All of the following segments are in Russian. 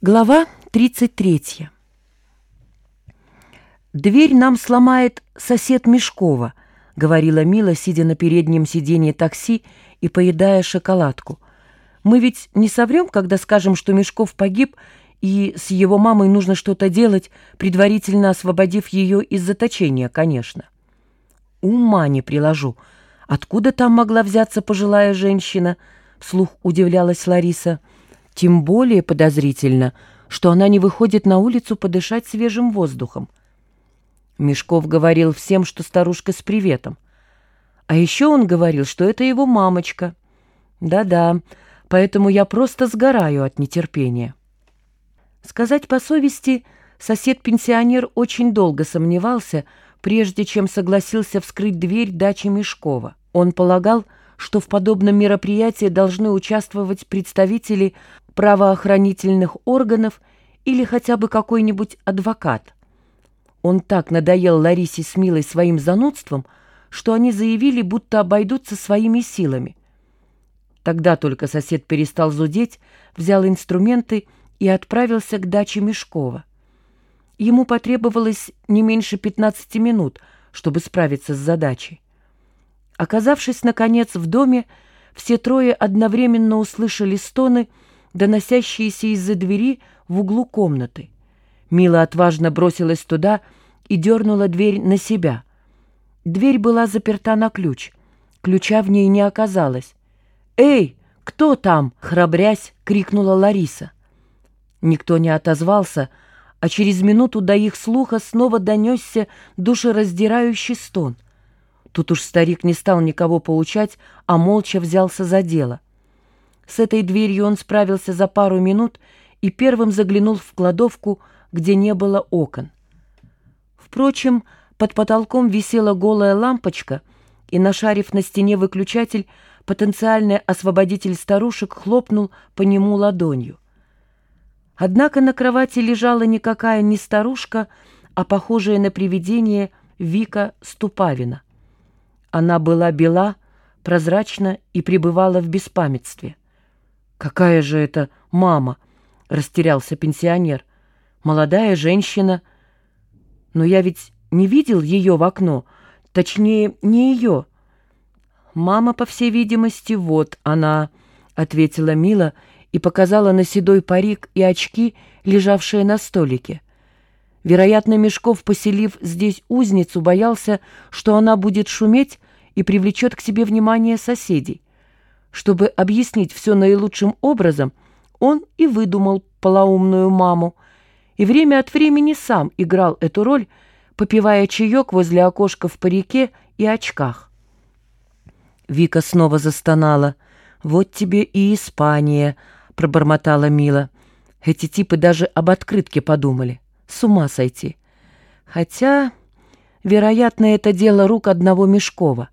Глава 33. «Дверь нам сломает сосед Мешкова», — говорила Мила, сидя на переднем сиденье такси и поедая шоколадку. «Мы ведь не соврем, когда скажем, что Мешков погиб, и с его мамой нужно что-то делать, предварительно освободив ее из заточения, конечно». «Ума не приложу. Откуда там могла взяться пожилая женщина?» — вслух удивлялась Лариса. — тем более подозрительно, что она не выходит на улицу подышать свежим воздухом. Мешков говорил всем, что старушка с приветом. А еще он говорил, что это его мамочка. Да-да, поэтому я просто сгораю от нетерпения. Сказать по совести, сосед-пенсионер очень долго сомневался, прежде чем согласился вскрыть дверь дачи Мешкова. Он полагал, что в подобном мероприятии должны участвовать представители правоохранительных органов или хотя бы какой-нибудь адвокат. Он так надоел Ларисе с Милой своим занудством, что они заявили, будто обойдутся своими силами. Тогда только сосед перестал зудеть, взял инструменты и отправился к даче Мешкова. Ему потребовалось не меньше 15 минут, чтобы справиться с задачей. Оказавшись, наконец, в доме, все трое одновременно услышали стоны, доносящиеся из-за двери в углу комнаты. Мила отважно бросилась туда и дернула дверь на себя. Дверь была заперта на ключ. Ключа в ней не оказалось. «Эй, кто там?» — храбрясь, крикнула Лариса. Никто не отозвался, а через минуту до их слуха снова донесся душераздирающий стон — Тут уж старик не стал никого поучать, а молча взялся за дело. С этой дверью он справился за пару минут и первым заглянул в кладовку, где не было окон. Впрочем, под потолком висела голая лампочка, и, нашарив на стене выключатель, потенциальный освободитель старушек хлопнул по нему ладонью. Однако на кровати лежала никакая не старушка, а похожая на привидение Вика Ступавина. Она была бела, прозрачна и пребывала в беспамятстве. «Какая же это мама?» — растерялся пенсионер. «Молодая женщина. Но я ведь не видел ее в окно, точнее, не ее». «Мама, по всей видимости, вот она», — ответила Мила и показала на седой парик и очки, лежавшие на столике. Вероятно, Мешков, поселив здесь узницу, боялся, что она будет шуметь и привлечет к себе внимание соседей. Чтобы объяснить все наилучшим образом, он и выдумал полоумную маму, и время от времени сам играл эту роль, попивая чаек возле окошка в парике и очках. Вика снова застонала. «Вот тебе и Испания», — пробормотала Мила. «Эти типы даже об открытке подумали». С ума сойти. Хотя, вероятно, это дело рук одного Мешкова.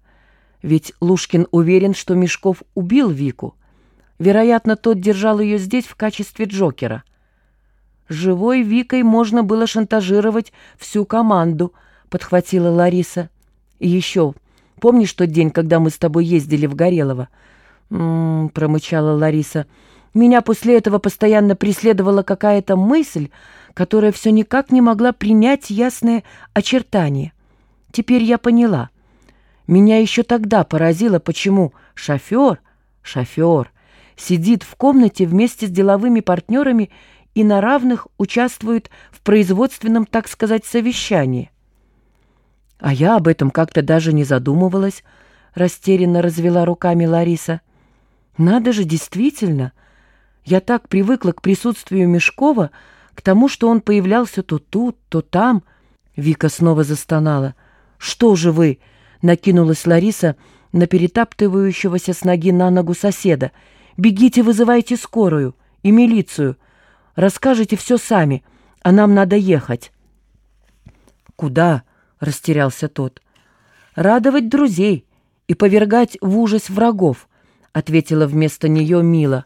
Ведь Лушкин уверен, что Мешков убил Вику. Вероятно, тот держал ее здесь в качестве Джокера. «Живой Викой можно было шантажировать всю команду», — подхватила Лариса. «И еще, помнишь тот день, когда мы с тобой ездили в Горелово?» «М-м-м», промычала Лариса. «Меня после этого постоянно преследовала какая-то мысль, которая все никак не могла принять ясное очертание. Теперь я поняла. Меня еще тогда поразило, почему шофер, шофер, сидит в комнате вместе с деловыми партнерами и на равных участвует в производственном, так сказать, совещании. А я об этом как-то даже не задумывалась, растерянно развела руками Лариса. Надо же, действительно, я так привыкла к присутствию Мешкова, к тому, что он появлялся то тут, то там. Вика снова застонала. «Что же вы?» — накинулась Лариса на перетаптывающегося с ноги на ногу соседа. «Бегите, вызывайте скорую и милицию. Расскажите все сами, а нам надо ехать». «Куда?» — растерялся тот. «Радовать друзей и повергать в ужас врагов», — ответила вместо нее Мила.